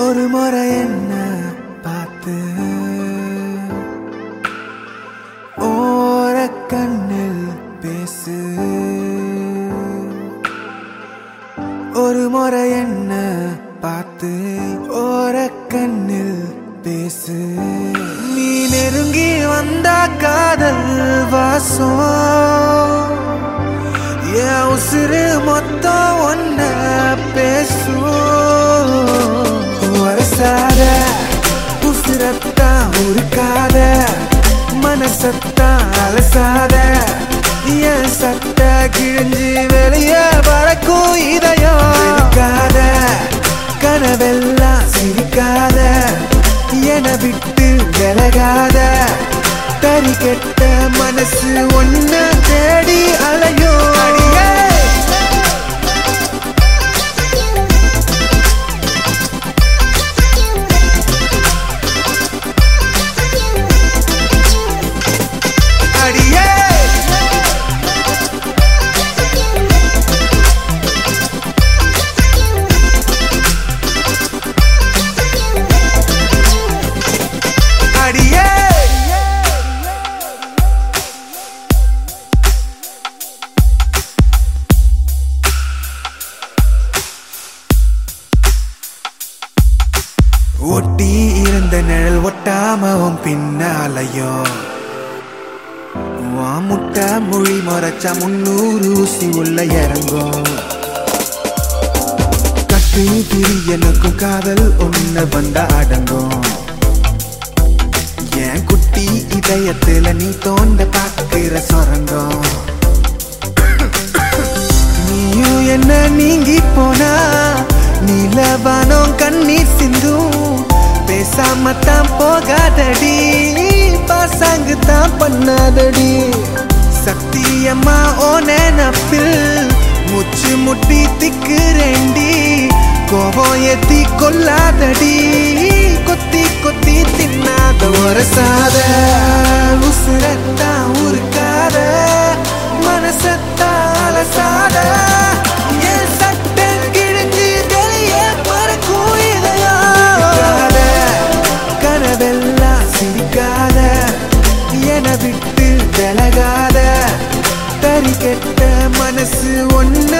ஒரு முறை என்ன பார்த்து? ஓர கண்ணில் பேசு. ஒரு முறை என்ன பார்த்து? ஓர கண்ணில் பேசு. நீ நெருங்கி வந்தா காதல் வாசம். என் உசுறு மொத்தம் மனசத்தான் அலசாத. என் சட்ட கிழிஞ்சு வெளியே பறக்கும் இதயம். இருக்காத கனவெல்லாம் சிரிக்காத. என விட்டு விலகாத. தறி கெட்ட மனசு ஒன்ன தேடி அலை ஒட்டி இருந்த நிழல் ஒட்டாமவும் உன் பின்னாலையும். உன் மொழி மறைச்சா முன்னூறு ஊசி உள்ள இறங்கும். கட்டு திரி எனக்கும் காதல் ஒண்ணு வந்தா அடங்கும். என் குட்டி இதயத்துல நீ தோண்ட பார்க்கிற சொரங்கம். நீயும் என்ன நீங்கி போனா நீலவானம் கண்ணீர் சிந்தும். பேசாம தான் போகாதடி. பாசாங்கு தான் பண்ணாதடி. சத்தியம்மா ஓ நினப்பில் முச்சு முட்டி திக்குறேண்டி கோபம் ஏத்தி கொல்லாதடி கொத்தி கொத்தி தின்னாத ஒரு சாத. உசுரத்தான் உருக்காத மனசு ஒன்று